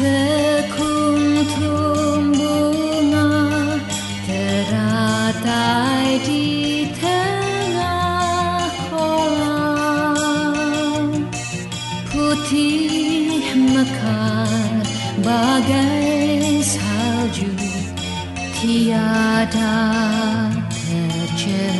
Sekuntum bunga teratai di tengah kolam Putih mekar bagai salju Tiada tercerai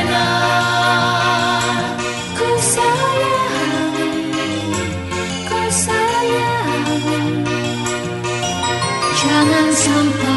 jangan sampai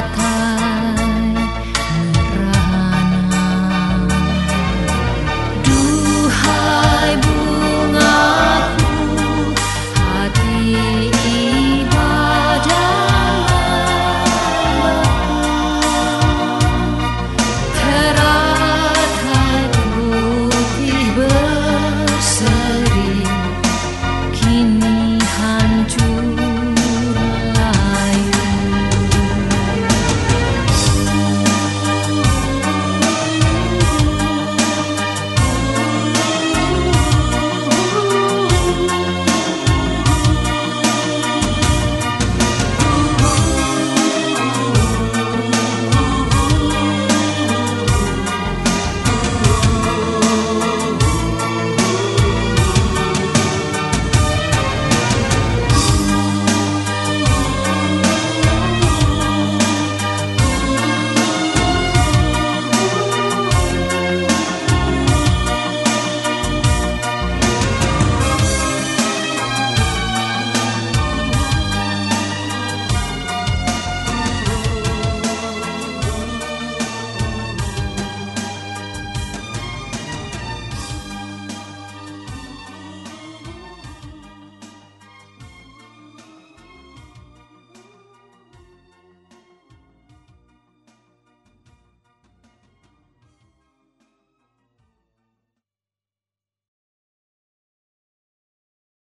같아.